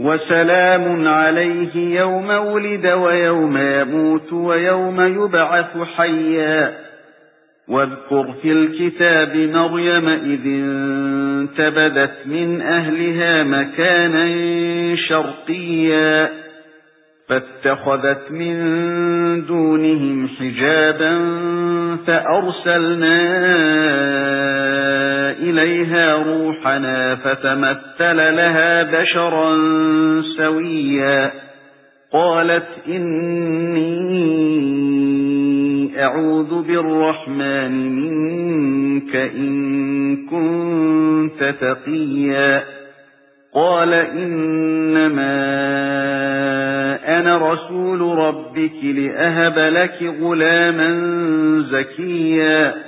وسلام عليه يوم ولد ويوم يموت ويوم يبعث حيا. واذكر في الكتاب مريم إذ انتبذت من أهلها مكانا شرقيا. فاتخذت من دونهم حجابا فأرسلنا إليها روحنا فتمثل لها بشرا سويا. قالت إني أعوذ بالرحمن منك إن كنت تقيا. قال إنما أنا رسول ربك لأهب لك غلاما زكيا.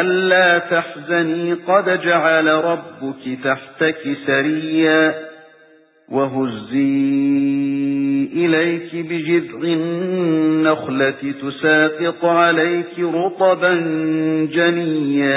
ألا تحزني قد جعل ربك تحتك سريا وهزي إليك بجذع النخلة تساقط عليك رطبا جنيا